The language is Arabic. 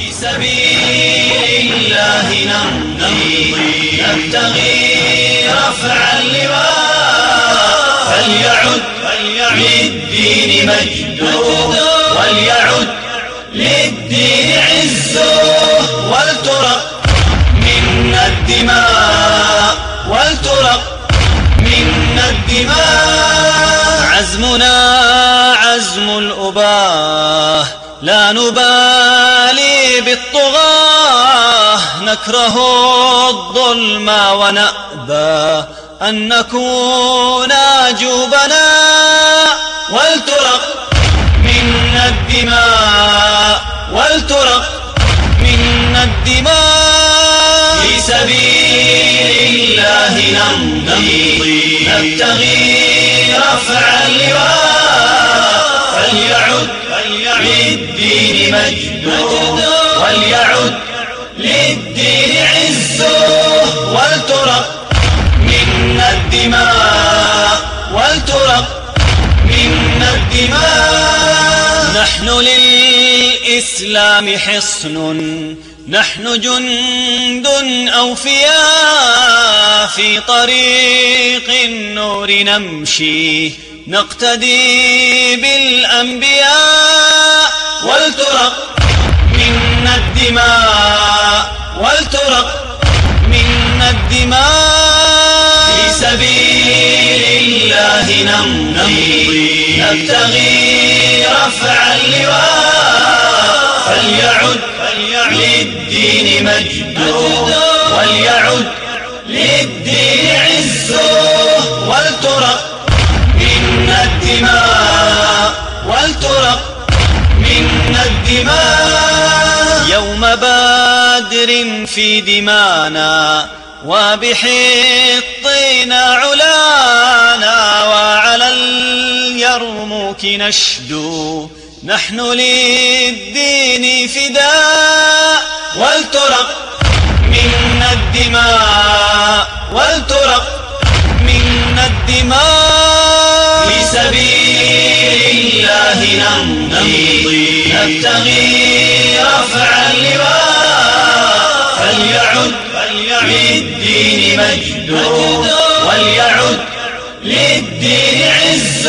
في سبيل الله نمضي. نبتغي رفع اللواء. فليعد للدين مجد وليعد للدين عز ولترق منا الدماء. ولترق منا الدماء. عزمنا عزم الأباه. لا نبالي بالطغاة نكره الظلم ونأبى أن نكون جوبنا ولترق منا الدماء ولترق منا الدماء. في سبيل الله نمضي نبتغي رفع اللواء. فليعد للدين مجد وليعد للدين عز ولترق منا الدماء. ولترق منا الدماء. نحن للإسلام حصن. نحن جند أوفياء في طريق النور نمشي. نقتدي بالأنبياء ولترق منا الدماء ولترق منا الدماء. في سبيل الله نمضي نبتغي رفع اللواء. فليعد للدين مجد وليعد للدين عز. ولترق الدماء يوم بادر في دمانا وبحطنا علانا وعلى اليرموك نشدو. نحن للدين فداء. ولترق منا الدماء. ولترق منا الدماء. في سبيل الله نمضي. نبتغي رفع اللواء. فليعد للدين مجد وليعد للدين عز